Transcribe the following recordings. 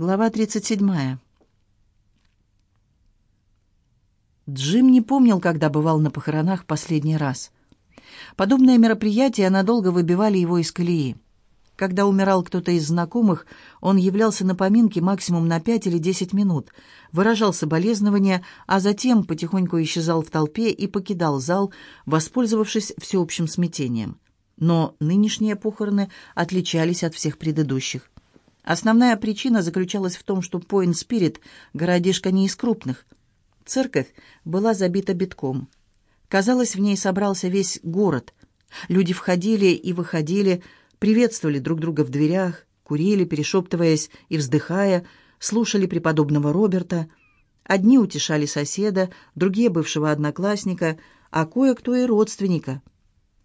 Глава 37. Джим не помнил, когда бывал на похоронах последний раз. Подобные мероприятия надолго выбивали его из колеи. Когда умирал кто-то из знакомых, он являлся на поминки максимум на пять или десять минут, выражал соболезнования, а затем потихоньку исчезал в толпе и покидал зал, воспользовавшись всеобщим смятением. Но нынешние похороны отличались от всех предыдущих. Основная причина заключалась в том, что Пойнт-Спирит – городишко не из крупных. Церковь была забита битком. Казалось, в ней собрался весь город. Люди входили и выходили, приветствовали друг друга в дверях, курили, перешептываясь и вздыхая, слушали преподобного Роберта. Одни утешали соседа, другие – бывшего одноклассника, а кое-кто и родственника.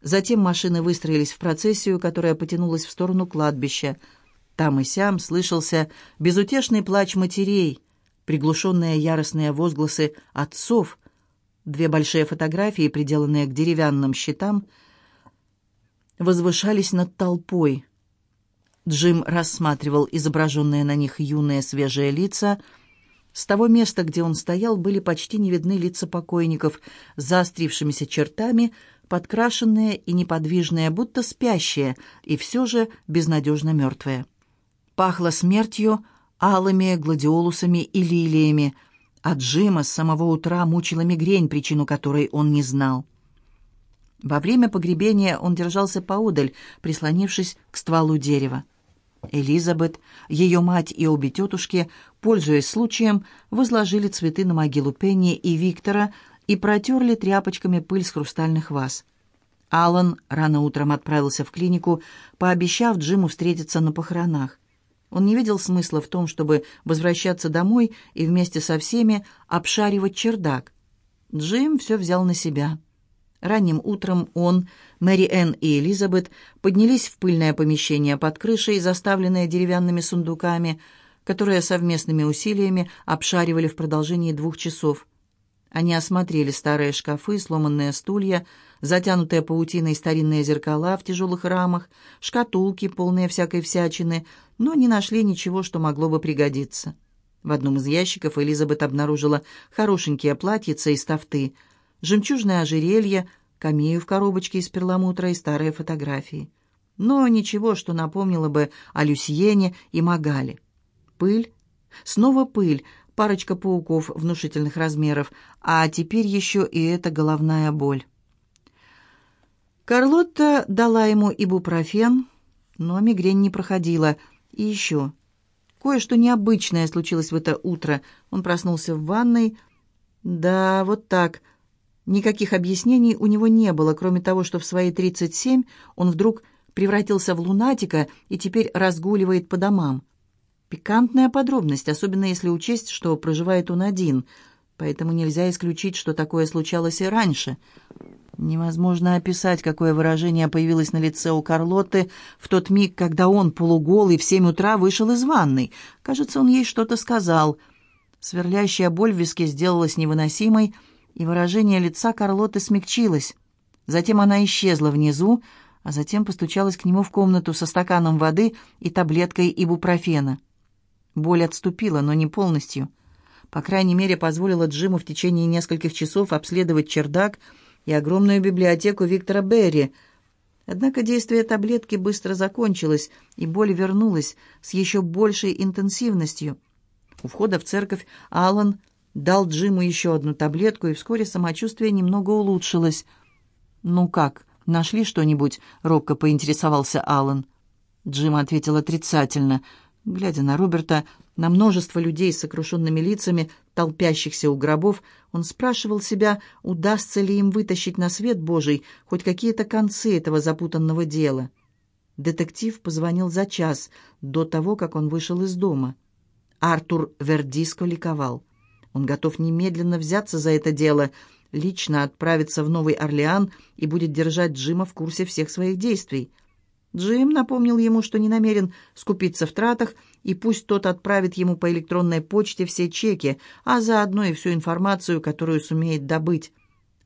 Затем машины выстроились в процессию, которая потянулась в сторону кладбища – там и сям слышался безутешный плач матерей, приглушенные яростные возгласы отцов. Две большие фотографии, приделанные к деревянным щитам, возвышались над толпой. Джим рассматривал изображенные на них юные свежие лица. С того места, где он стоял, были почти не видны лица покойников заострившимися чертами, подкрашенные и неподвижные, будто спящие, и все же безнадежно мертвые. Пахло смертью, алыми гладиолусами и лилиями, а Джима с самого утра мучила мигрень, причину которой он не знал. Во время погребения он держался поодаль, прислонившись к стволу дерева. Элизабет, ее мать и обе тетушки, пользуясь случаем, возложили цветы на могилу Пенни и Виктора и протерли тряпочками пыль с хрустальных ваз. Алан рано утром отправился в клинику, пообещав Джиму встретиться на похоронах. Он не видел смысла в том, чтобы возвращаться домой и вместе со всеми обшаривать чердак. Джим все взял на себя. Ранним утром он, Мэри Энн и Элизабет поднялись в пыльное помещение под крышей, заставленное деревянными сундуками, которые совместными усилиями обшаривали в продолжении двух часов. Они осмотрели старые шкафы, сломанные стулья, затянутые паутиной старинные зеркала в тяжелых рамах, шкатулки, полные всякой всячины, но не нашли ничего, что могло бы пригодиться. В одном из ящиков Элизабет обнаружила хорошенькие платьица из тафты, жемчужное ожерелье, камею в коробочке из перламутра и старые фотографии. Но ничего, что напомнило бы о Люсьене и Магале. Пыль, снова пыль, парочка пауков внушительных размеров, а теперь еще и эта головная боль. Карлотта дала ему ибупрофен, но мигрень не проходила. И еще. Кое-что необычное случилось в это утро. Он проснулся в ванной. Да, вот так. Никаких объяснений у него не было, кроме того, что в свои 37 он вдруг превратился в лунатика и теперь разгуливает по домам. Пикантная подробность, особенно если учесть, что проживает он один, поэтому нельзя исключить, что такое случалось и раньше. Невозможно описать, какое выражение появилось на лице у Карлотты в тот миг, когда он, полуголый, в семь утра вышел из ванной. Кажется, он ей что-то сказал. Сверлящая боль в виске сделалась невыносимой, и выражение лица Карлотты смягчилось. Затем она исчезла внизу, а затем постучалась к нему в комнату со стаканом воды и таблеткой ибупрофена. Боль отступила, но не полностью. По крайней мере, позволила Джиму в течение нескольких часов обследовать чердак — и огромную библиотеку Виктора Берри. Однако действие таблетки быстро закончилось, и боль вернулась с еще большей интенсивностью. У входа в церковь Алан дал Джиму еще одну таблетку, и вскоре самочувствие немного улучшилось. «Ну как, нашли что-нибудь?» — робко поинтересовался Алан. Джим ответил отрицательно. Глядя на Роберта, на множество людей с сокрушенными лицами, толпящихся у гробов, он спрашивал себя, удастся ли им вытащить на свет Божий хоть какие-то концы этого запутанного дела. Детектив позвонил за час до того, как он вышел из дома. Артур Вердиско ликовал. Он готов немедленно взяться за это дело, лично отправиться в Новый Орлеан и будет держать Джима в курсе всех своих действий. Джим напомнил ему, что не намерен скупиться в тратах, и пусть тот отправит ему по электронной почте все чеки, а заодно и всю информацию, которую сумеет добыть.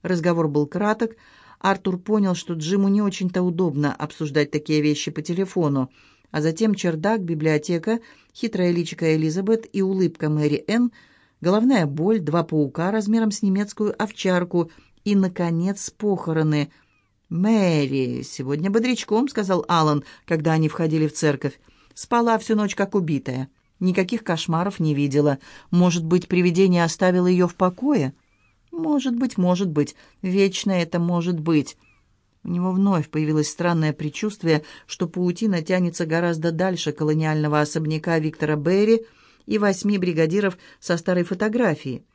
Разговор был краток. Артур понял, что Джиму не очень-то удобно обсуждать такие вещи по телефону. а затем чердак, библиотека, хитрая личико Элизабет и улыбка Мэри Энн, головная боль, два паука размером с немецкую овчарку и, наконец, похороны. «Мэри, сегодня бодрячком», — сказал Алан, когда они входили в церковь. «Спала всю ночь, как убитая. Никаких кошмаров не видела. Может быть, привидение оставило ее в покое?» «Может быть, может быть. Вечно это может быть». У него вновь появилось странное предчувствие, что паутина тянется гораздо дальше колониального особняка Виктора Берри и восьми бригадиров со старой фотографии.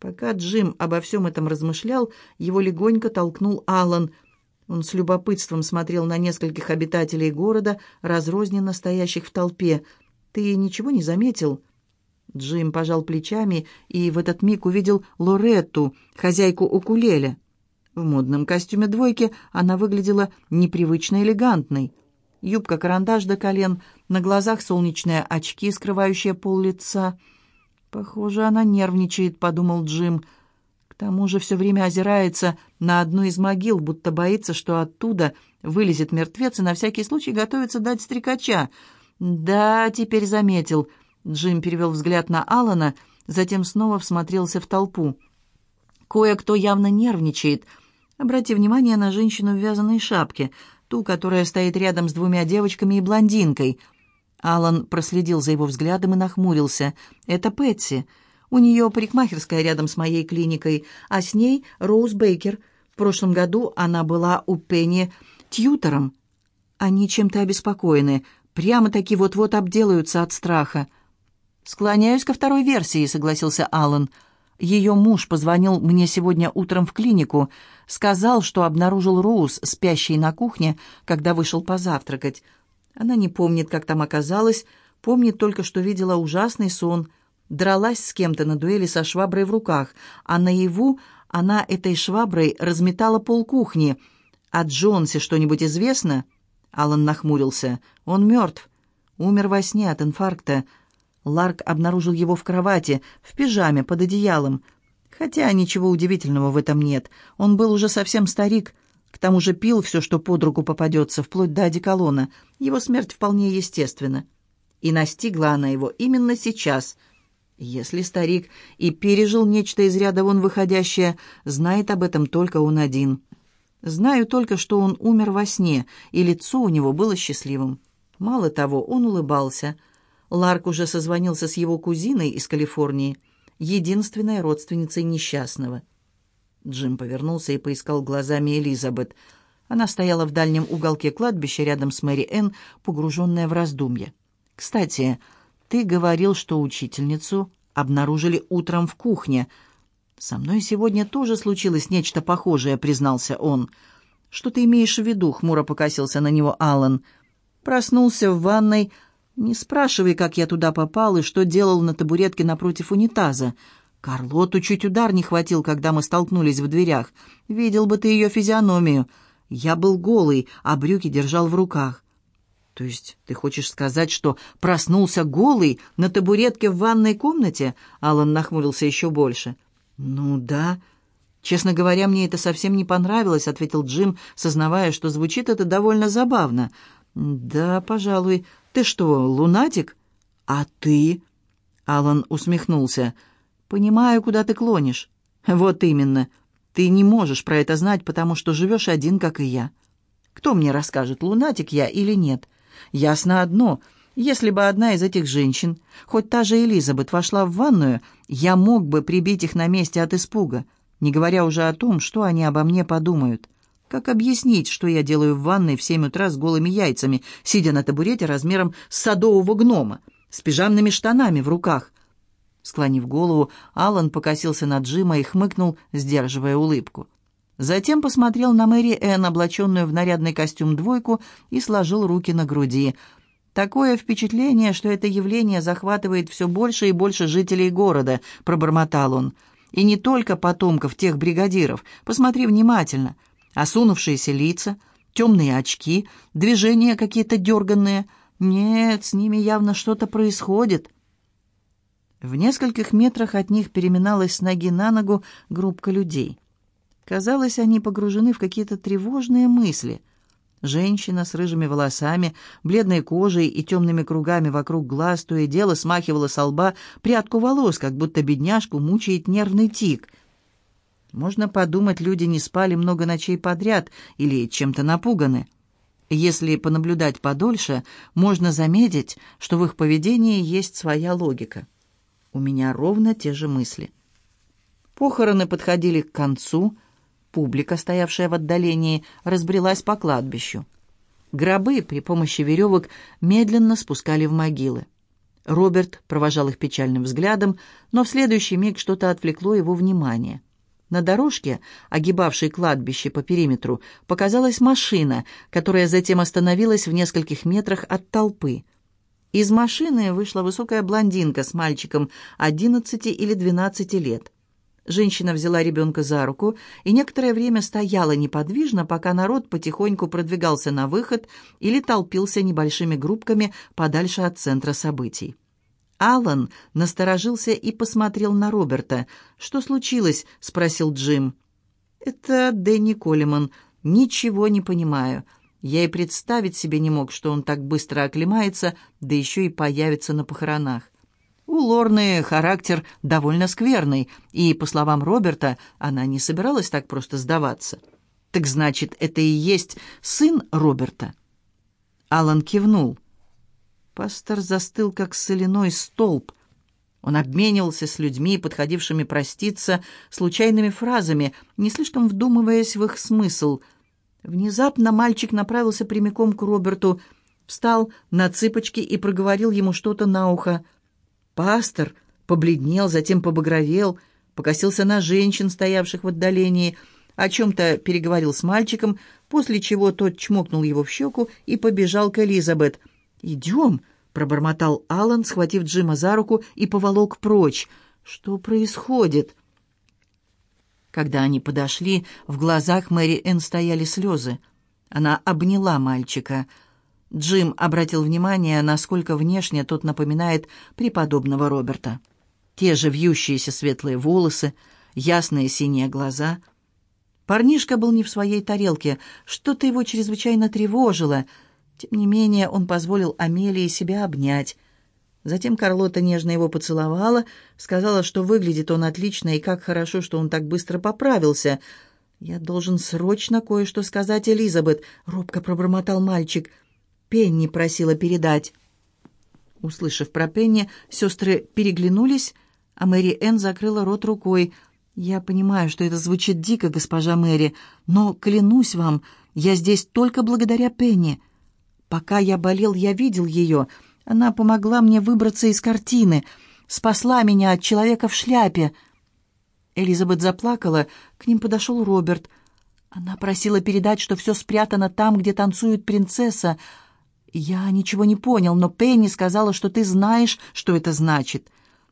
Пока Джим обо всем этом размышлял, его легонько толкнул Алан. Он с любопытством смотрел на нескольких обитателей города, разрозненно стоящих в толпе. «Ты ничего не заметил?» Джим пожал плечами и в этот миг увидел Лоретту, хозяйку укулеля. В модном костюме двойки она выглядела непривычно элегантной. Юбка-карандаш до колен, на глазах солнечные очки, скрывающие пол лица. «Похоже, она нервничает», — подумал Джим. Тому же все время озирается на одну из могил, будто боится, что оттуда вылезет мертвец и на всякий случай готовится дать стрекача. «Да, теперь заметил». Джим перевел взгляд на Алана, затем снова всмотрелся в толпу. Кое-кто явно нервничает — Обрати внимание на женщину в вязаной шапке, ту, которая стоит рядом с двумя девочками и блондинкой. Алан проследил за его взглядом и нахмурился. «Это Пэтси. У нее парикмахерская рядом с моей клиникой, а с ней Роуз Бейкер. В прошлом году она была у Пенни тьютором. Они чем-то обеспокоены, прямо-таки вот-вот обделаются от страха». «Склоняюсь ко второй версии», — согласился Алан. Ее муж позвонил мне сегодня утром в клинику, сказал, что обнаружил Роуз, спящей на кухне, когда вышел позавтракать. Она не помнит, как там оказалась, помнит только, что видела ужасный сон, дралась с кем-то на дуэли со шваброй в руках, а наяву она этой шваброй разметала пол кухни. «О Джонсе что-нибудь известно?» Алан нахмурился. «Он мертв. Умер во сне от инфаркта. Ларк обнаружил его в кровати, в пижаме, под одеялом. Хотя ничего удивительного в этом нет. Он был уже совсем старик. К тому же пил все, что под руку попадется, вплоть до одеколона. Его смерть вполне естественна. И настигла она его именно сейчас. Если старик и пережил нечто из ряда вон выходящее, знает об этом только он один. Знаю только, что он умер во сне, и лицо у него было счастливым. Мало того, он улыбался — Ларк уже созвонился с его кузиной из Калифорнии, единственной родственницей несчастного. Джим повернулся и поискал глазами Элизабет. Она стояла в дальнем уголке кладбища рядом с Мэри Энн, погруженная в раздумья. «Кстати, ты говорил, что учительницу обнаружили утром в кухне. Со мной сегодня тоже случилось нечто похожее», — признался он. «Что ты имеешь в виду?» — хмуро покосился на него Аллан. Проснулся в ванной, — не спрашивай, как я туда попал и что делал на табуретке напротив унитаза. Карлоту чуть удар не хватил, когда мы столкнулись в дверях. Видел бы ты ее физиономию. Я был голый, а брюки держал в руках. То есть ты хочешь сказать, что проснулся голый на табуретке в ванной комнате? Алан нахмурился еще больше. Ну да. Честно говоря, мне это совсем не понравилось, ответил Джим, сознавая, что звучит это довольно забавно. Да, пожалуй, «Ты что, лунатик?» «А ты?» Алан усмехнулся. «Понимаю, куда ты клонишь». «Вот именно. Ты не можешь про это знать, потому что живешь один, как и я. Кто мне расскажет, лунатик я или нет? Ясно одно. Если бы одна из этих женщин, хоть та же Элизабет, вошла в ванную, я мог бы прибить их на месте от испуга, не говоря уже о том, что они обо мне подумают». Как объяснить, что я делаю в ванной в семь утра с голыми яйцами, сидя на табурете размером с садового гнома, с пижамными штанами в руках? Склонив голову, Алан покосился на Джима и хмыкнул, сдерживая улыбку. Затем посмотрел на Мэри Энн, облаченную в нарядный костюм двойку, и сложил руки на груди. «Такое впечатление, что это явление захватывает все больше и больше жителей города», — пробормотал он. «И не только потомков тех бригадиров. Посмотри внимательно осунувшиеся лица, темные очки, движения какие-то дерганные. Нет, с ними явно что-то происходит. В нескольких метрах от них переминалась с ноги на ногу группка людей. Казалось, они погружены в какие-то тревожные мысли. Женщина с рыжими волосами, бледной кожей и темными кругами вокруг глаз то и дело смахивала со лба прядку волос, как будто бедняжку мучает нервный тик. Можно подумать, люди не спали много ночей подряд или чем-то напуганы. Если понаблюдать подольше, можно заметить, что в их поведении есть своя логика. У меня ровно те же мысли. Похороны подходили к концу — Публика, стоявшая в отдалении, разбрелась по кладбищу. Гробы при помощи веревок медленно спускали в могилы. Роберт провожал их печальным взглядом, но в следующий миг что-то отвлекло его внимание. На дорожке, огибавшей кладбище по периметру, показалась машина, которая затем остановилась в нескольких метрах от толпы. Из машины вышла высокая блондинка с мальчиком 11 или 12 лет. Женщина взяла ребенка за руку и некоторое время стояла неподвижно, пока народ потихоньку продвигался на выход или толпился небольшими группками подальше от центра событий. Алан насторожился и посмотрел на Роберта. «Что случилось?» — спросил Джим. «Это Дэнни Коллиман. Ничего не понимаю. Я и представить себе не мог, что он так быстро оклемается, да еще и появится на похоронах. У Лорны характер довольно скверный, и, по словам Роберта, она не собиралась так просто сдаваться. «Так значит, это и есть сын Роберта?» Алан кивнул. Пастор застыл, как соляной столб. Он обменивался с людьми, подходившими проститься, случайными фразами, не слишком вдумываясь в их смысл. Внезапно мальчик направился прямиком к Роберту, встал на цыпочки и проговорил ему что-то на ухо — Пастор побледнел, затем побагровел, покосился на женщин, стоявших в отдалении, о чем-то переговорил с мальчиком, после чего тот чмокнул его в щеку и побежал к Элизабет. «Идем!» — пробормотал Алан, схватив Джима за руку и поволок прочь. «Что происходит?» Когда они подошли, в глазах Мэри Энн стояли слезы. Она обняла мальчика — Джим обратил внимание, насколько внешне тот напоминает преподобного Роберта. Те же вьющиеся светлые волосы, ясные синие глаза. Парнишка был не в своей тарелке, что-то его чрезвычайно тревожило. Тем не менее, он позволил Амелии себя обнять. Затем Карлота нежно его поцеловала, сказала, что выглядит он отлично и как хорошо, что он так быстро поправился. «Я должен срочно кое-что сказать Элизабет», — робко пробормотал мальчик — Пенни просила передать». Услышав про Пенни, сестры переглянулись, а Мэри Энн закрыла рот рукой. «Я понимаю, что это звучит дико, госпожа Мэри, но, клянусь вам, я здесь только благодаря Пенни. Пока я болел, я видел ее. Она помогла мне выбраться из картины, спасла меня от человека в шляпе». Элизабет заплакала, к ним подошел Роберт. Она просила передать, что все спрятано там, где танцует принцесса, «Я ничего не понял, но Пенни сказала, что ты знаешь, что это значит.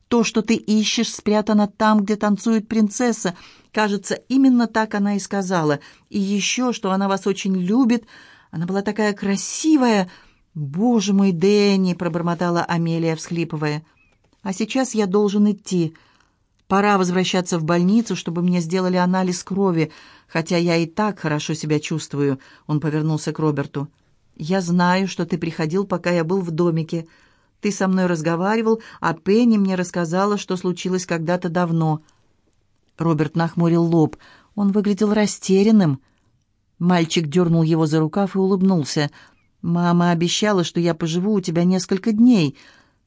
То, что ты ищешь, спрятано там, где танцует принцесса. Кажется, именно так она и сказала. И еще, что она вас очень любит. Она была такая красивая. Боже мой, Дэнни!» — пробормотала Амелия, всхлипывая. «А сейчас я должен идти. Пора возвращаться в больницу, чтобы мне сделали анализ крови, хотя я и так хорошо себя чувствую». Он повернулся к Роберту. «Я знаю, что ты приходил, пока я был в домике. Ты со мной разговаривал, а Пенни мне рассказала, что случилось когда-то давно». Роберт нахмурил лоб. Он выглядел растерянным. Мальчик дернул его за рукав и улыбнулся. «Мама обещала, что я поживу у тебя несколько дней.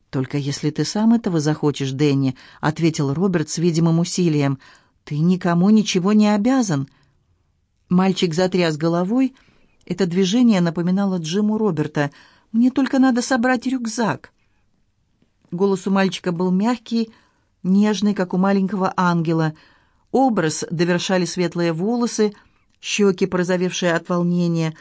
Только если ты сам этого захочешь, Дэнни», — ответил Роберт с видимым усилием. «Ты никому ничего не обязан». Мальчик затряс головой, — это движение напоминало Джиму Роберта. «Мне только надо собрать рюкзак». Голос у мальчика был мягкий, нежный, как у маленького ангела. Образ довершали светлые волосы, щеки, порозовевшие от волнения.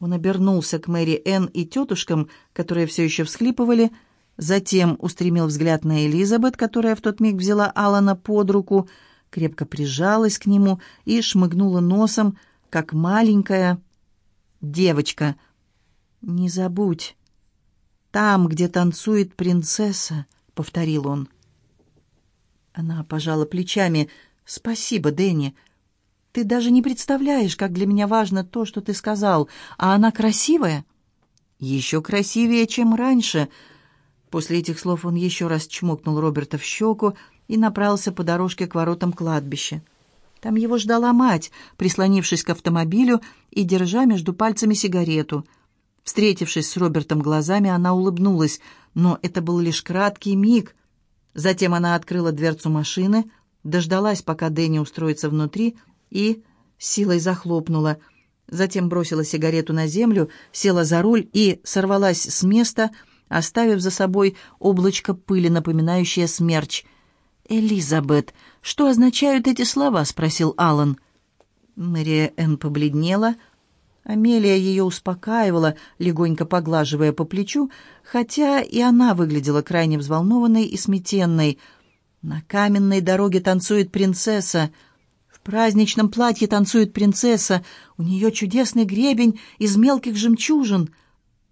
Он обернулся к Мэри Энн и тетушкам, которые все еще всхлипывали, затем устремил взгляд на Элизабет, которая в тот миг взяла Алана под руку, крепко прижалась к нему и шмыгнула носом, как маленькая, девочка. «Не забудь, там, где танцует принцесса», — повторил он. Она пожала плечами. «Спасибо, Дэнни. Ты даже не представляешь, как для меня важно то, что ты сказал. А она красивая?» «Еще красивее, чем раньше». После этих слов он еще раз чмокнул Роберта в щеку и направился по дорожке к воротам кладбища. Там его ждала мать, прислонившись к автомобилю и держа между пальцами сигарету. Встретившись с Робертом глазами, она улыбнулась, но это был лишь краткий миг. Затем она открыла дверцу машины, дождалась, пока Дэнни устроится внутри, и силой захлопнула. Затем бросила сигарету на землю, села за руль и сорвалась с места, оставив за собой облачко пыли, напоминающее смерч. «Элизабет, что означают эти слова?» — спросил Аллан. Мэрия Энн побледнела. Амелия ее успокаивала, легонько поглаживая по плечу, хотя и она выглядела крайне взволнованной и сметенной. «На каменной дороге танцует принцесса», праздничном платье танцует принцесса, у нее чудесный гребень из мелких жемчужин.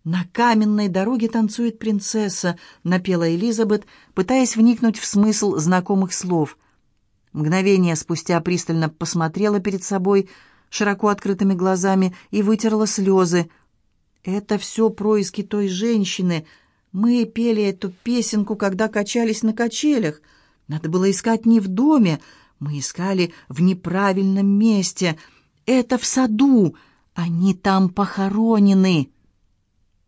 «На каменной дороге танцует принцесса», — напела Элизабет, пытаясь вникнуть в смысл знакомых слов. Мгновение спустя пристально посмотрела перед собой широко открытыми глазами и вытерла слезы. «Это все происки той женщины. Мы пели эту песенку, когда качались на качелях. Надо было искать не в доме, — мы искали в неправильном месте. Это в саду. Они там похоронены.